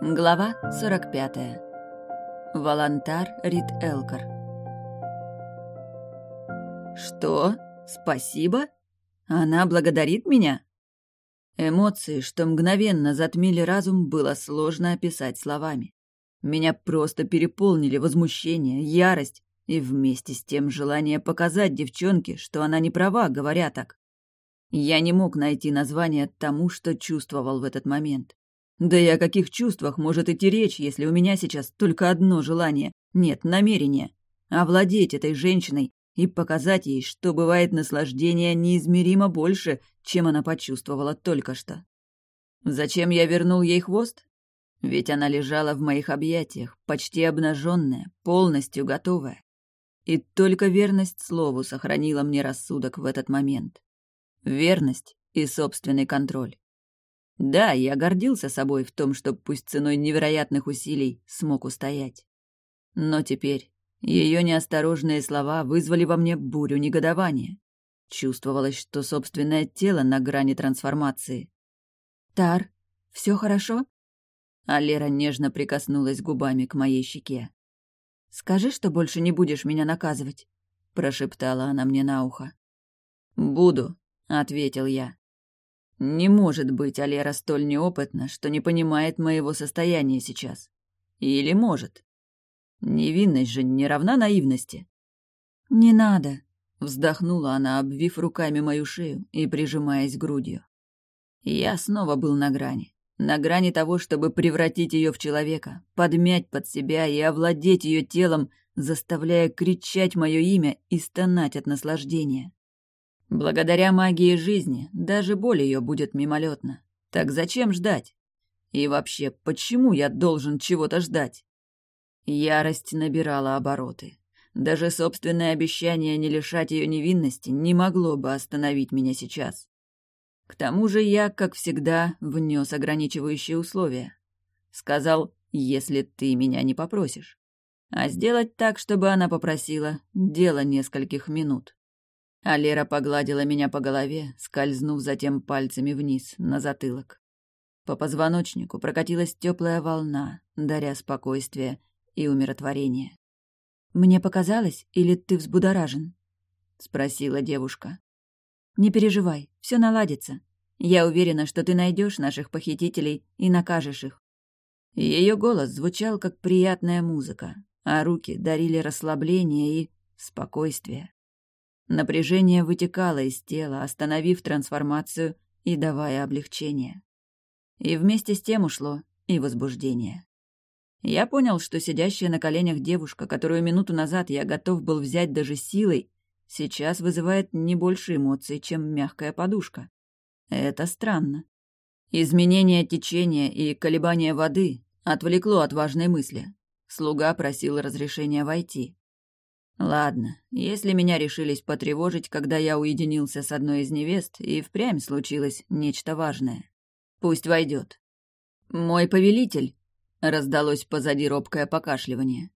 Глава 45. Волонтар Рит Элкар. «Что? Спасибо? Она благодарит меня?» Эмоции, что мгновенно затмили разум, было сложно описать словами. Меня просто переполнили возмущение, ярость и вместе с тем желание показать девчонке, что она не права, говоря так. Я не мог найти название тому, что чувствовал в этот момент. Да и о каких чувствах может идти речь, если у меня сейчас только одно желание, нет, намерение — овладеть этой женщиной и показать ей, что бывает наслаждение неизмеримо больше, чем она почувствовала только что. Зачем я вернул ей хвост? Ведь она лежала в моих объятиях, почти обнаженная, полностью готовая. И только верность слову сохранила мне рассудок в этот момент. Верность и собственный контроль. Да, я гордился собой в том, что пусть ценой невероятных усилий смог устоять. Но теперь ее неосторожные слова вызвали во мне бурю негодования. Чувствовалось, что собственное тело на грани трансформации. «Тар, все хорошо?» А Лера нежно прикоснулась губами к моей щеке. «Скажи, что больше не будешь меня наказывать», — прошептала она мне на ухо. «Буду», — ответил я. «Не может быть Алера столь неопытна, что не понимает моего состояния сейчас. Или может? Невинность же не равна наивности». «Не надо», — вздохнула она, обвив руками мою шею и прижимаясь грудью. Я снова был на грани. На грани того, чтобы превратить ее в человека, подмять под себя и овладеть ее телом, заставляя кричать мое имя и стонать от наслаждения. Благодаря магии жизни даже боль ее будет мимолетна. Так зачем ждать? И вообще, почему я должен чего-то ждать? Ярость набирала обороты. Даже собственное обещание не лишать ее невинности не могло бы остановить меня сейчас. К тому же я, как всегда, внес ограничивающие условия. Сказал, если ты меня не попросишь. А сделать так, чтобы она попросила, дело нескольких минут. А Лера погладила меня по голове, скользнув затем пальцами вниз, на затылок. По позвоночнику прокатилась теплая волна, даря спокойствие и умиротворение. «Мне показалось, или ты взбудоражен?» — спросила девушка. «Не переживай, все наладится. Я уверена, что ты найдешь наших похитителей и накажешь их». Ее голос звучал, как приятная музыка, а руки дарили расслабление и спокойствие. Напряжение вытекало из тела, остановив трансформацию и давая облегчение. И вместе с тем ушло и возбуждение. Я понял, что сидящая на коленях девушка, которую минуту назад я готов был взять даже силой, сейчас вызывает не больше эмоций, чем мягкая подушка. Это странно. Изменение течения и колебания воды отвлекло от важной мысли. Слуга просил разрешения войти. Ладно, если меня решились потревожить, когда я уединился с одной из невест, и впрямь случилось нечто важное. Пусть войдет. Мой повелитель, раздалось позади робкое покашливание.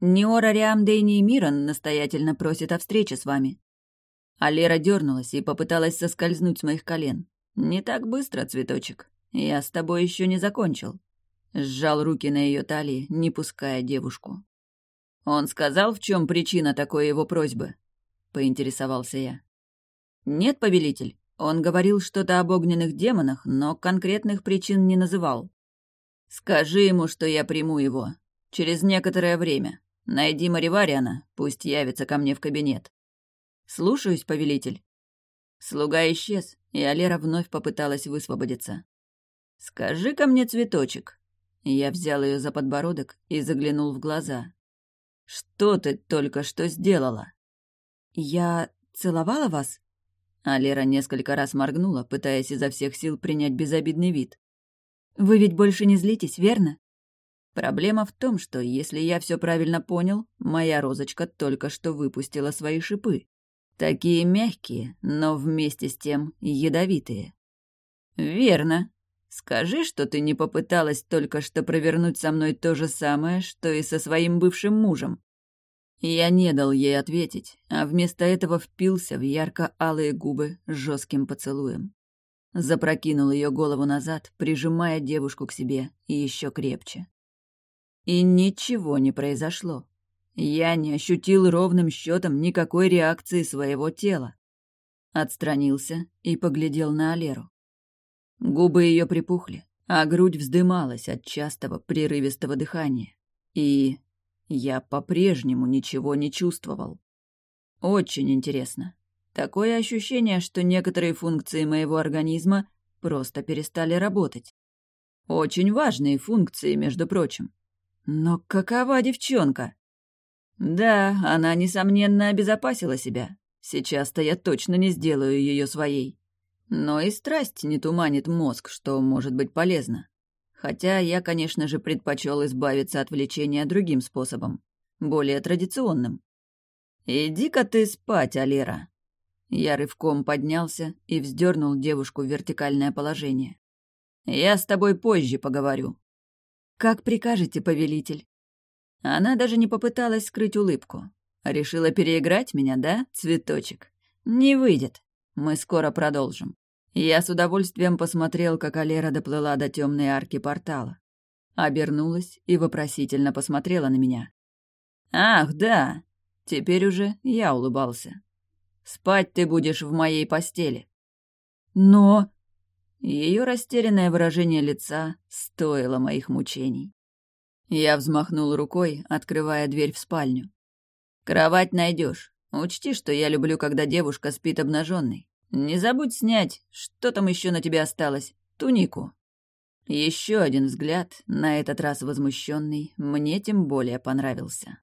Неора Риамдейни Мирон настоятельно просит о встрече с вами. А Лера дернулась и попыталась соскользнуть с моих колен. Не так быстро, цветочек. Я с тобой еще не закончил. Сжал руки на ее талии, не пуская девушку. «Он сказал, в чем причина такой его просьбы?» — поинтересовался я. «Нет, повелитель. Он говорил что-то об огненных демонах, но конкретных причин не называл. Скажи ему, что я приму его. Через некоторое время. Найди Маривариана, пусть явится ко мне в кабинет». «Слушаюсь, повелитель». Слуга исчез, и Алера вновь попыталась высвободиться. «Скажи ко мне, цветочек». Я взял ее за подбородок и заглянул в глаза, «Что ты только что сделала?» «Я целовала вас?» А Лера несколько раз моргнула, пытаясь изо всех сил принять безобидный вид. «Вы ведь больше не злитесь, верно?» Проблема в том, что, если я все правильно понял, моя розочка только что выпустила свои шипы. Такие мягкие, но вместе с тем ядовитые. «Верно. Скажи, что ты не попыталась только что провернуть со мной то же самое, что и со своим бывшим мужем. Я не дал ей ответить, а вместо этого впился в ярко-алые губы жестким поцелуем. Запрокинул ее голову назад, прижимая девушку к себе еще крепче. И ничего не произошло. Я не ощутил ровным счетом никакой реакции своего тела. Отстранился и поглядел на Алеру. Губы ее припухли, а грудь вздымалась от частого прерывистого дыхания. И я по-прежнему ничего не чувствовал. Очень интересно. Такое ощущение, что некоторые функции моего организма просто перестали работать. Очень важные функции, между прочим. Но какова девчонка? Да, она, несомненно, обезопасила себя. Сейчас-то я точно не сделаю ее своей. Но и страсть не туманит мозг, что может быть полезно. Хотя я, конечно же, предпочел избавиться от влечения другим способом, более традиционным. «Иди-ка ты спать, Алера!» Я рывком поднялся и вздернул девушку в вертикальное положение. «Я с тобой позже поговорю». «Как прикажете, повелитель?» Она даже не попыталась скрыть улыбку. Решила переиграть меня, да, цветочек? Не выйдет. Мы скоро продолжим. Я с удовольствием посмотрел, как Алера доплыла до темной арки портала. Обернулась и вопросительно посмотрела на меня. «Ах, да!» Теперь уже я улыбался. «Спать ты будешь в моей постели». «Но...» Ее растерянное выражение лица стоило моих мучений. Я взмахнул рукой, открывая дверь в спальню. «Кровать найдешь. Учти, что я люблю, когда девушка спит обнаженной. Не забудь снять, что там еще на тебе осталось, тунику. Еще один взгляд, на этот раз возмущенный, мне тем более понравился.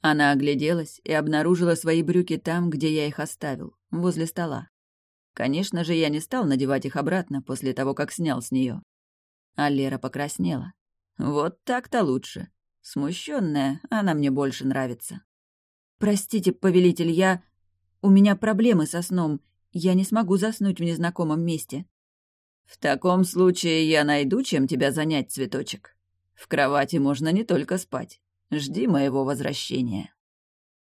Она огляделась и обнаружила свои брюки там, где я их оставил, возле стола. Конечно же, я не стал надевать их обратно после того, как снял с нее. А Лера покраснела. Вот так-то лучше. Смущенная, она мне больше нравится. «Простите, повелитель, я... У меня проблемы со сном. Я не смогу заснуть в незнакомом месте. В таком случае я найду, чем тебя занять, цветочек. В кровати можно не только спать. Жди моего возвращения.